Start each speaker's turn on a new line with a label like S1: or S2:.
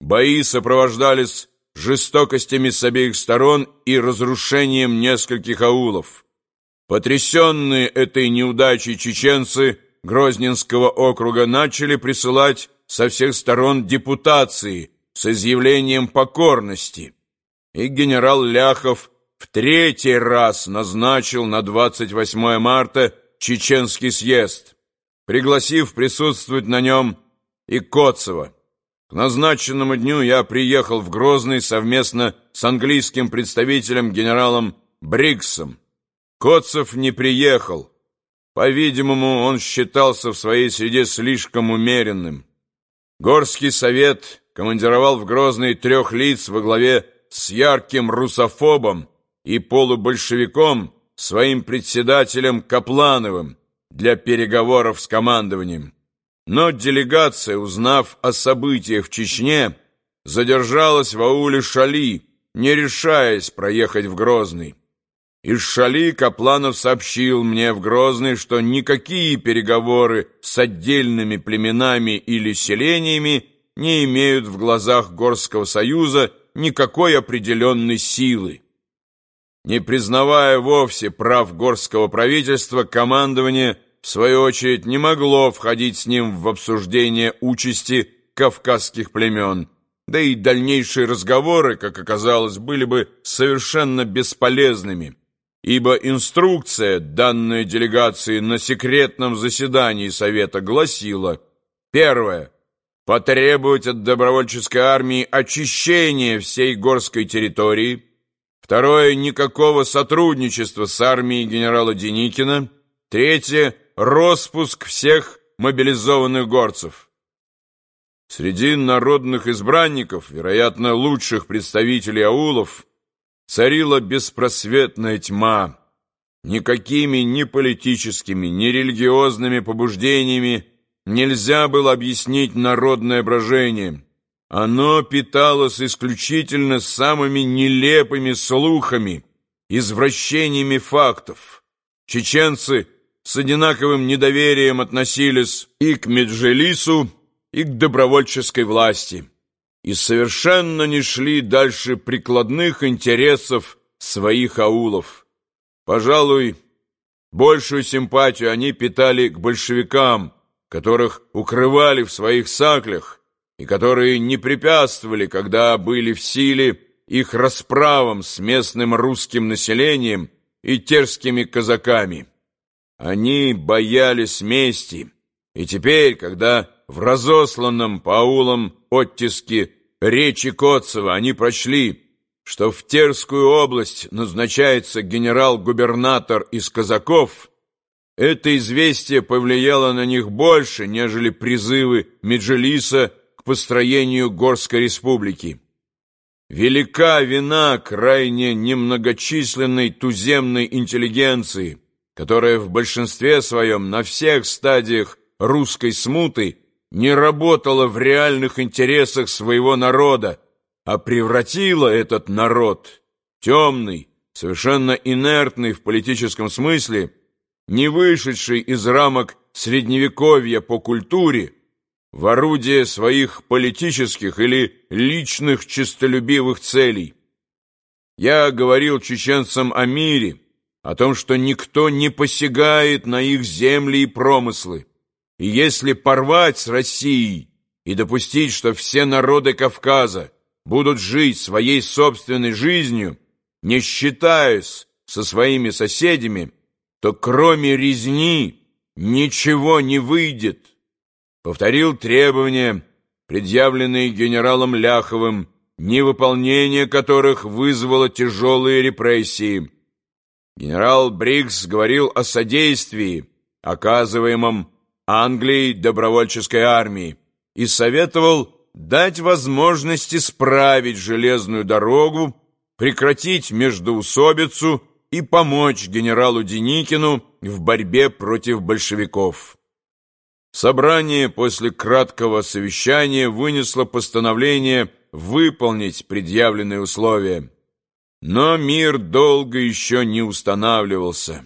S1: Бои сопровождались жестокостями с обеих сторон и разрушением нескольких аулов. Потрясенные этой неудачей чеченцы Грозненского округа начали присылать со всех сторон депутации с изъявлением покорности, и генерал Ляхов в третий раз назначил на 28 марта Чеченский съезд, пригласив присутствовать на нем и Коцева. К назначенному дню я приехал в Грозный совместно с английским представителем генералом Бриксом. Коцев не приехал. По-видимому, он считался в своей среде слишком умеренным. Горский совет командировал в Грозный трех лиц во главе с ярким русофобом и полубольшевиком, своим председателем Каплановым, для переговоров с командованием. Но делегация, узнав о событиях в Чечне, задержалась в ауле Шали, не решаясь проехать в Грозный. Из Шали Капланов сообщил мне в Грозный, что никакие переговоры с отдельными племенами или селениями не имеют в глазах Горского союза никакой определенной силы. Не признавая вовсе прав горского правительства, командование, в свою очередь, не могло входить с ним в обсуждение участи кавказских племен, да и дальнейшие разговоры, как оказалось, были бы совершенно бесполезными, ибо инструкция, данная делегации на секретном заседании Совета, гласила первое. Потребовать от добровольческой армии очищения всей горской территории, Второе – никакого сотрудничества с армией генерала Деникина. Третье – распуск всех мобилизованных горцев. Среди народных избранников, вероятно, лучших представителей аулов, царила беспросветная тьма. Никакими ни политическими, ни религиозными побуждениями нельзя было объяснить народное брожение – оно питалось исключительно самыми нелепыми слухами, извращениями фактов. Чеченцы с одинаковым недоверием относились и к Меджелису, и к добровольческой власти, и совершенно не шли дальше прикладных интересов своих аулов. Пожалуй, большую симпатию они питали к большевикам, которых укрывали в своих саклях, и которые не препятствовали, когда были в силе, их расправам с местным русским населением и терскими казаками. Они боялись мести, и теперь, когда в разосланном по аулам оттиске речи Коцева они прочли, что в Терскую область назначается генерал-губернатор из казаков, это известие повлияло на них больше, нежели призывы Меджелиса к построению Горской республики. Велика вина крайне немногочисленной туземной интеллигенции, которая в большинстве своем на всех стадиях русской смуты не работала в реальных интересах своего народа, а превратила этот народ, темный, совершенно инертный в политическом смысле, не вышедший из рамок средневековья по культуре, в орудие своих политических или личных честолюбивых целей. Я говорил чеченцам о мире, о том, что никто не посягает на их земли и промыслы. И если порвать с Россией и допустить, что все народы Кавказа будут жить своей собственной жизнью, не считаясь со своими соседями, то кроме резни ничего не выйдет повторил требования, предъявленные генералом Ляховым, невыполнение которых вызвало тяжелые репрессии. Генерал Брикс говорил о содействии, оказываемом Англией добровольческой армии, и советовал дать возможность исправить железную дорогу, прекратить междоусобицу и помочь генералу Деникину в борьбе против большевиков. Собрание после краткого совещания вынесло постановление выполнить предъявленные условия. Но мир долго еще не устанавливался.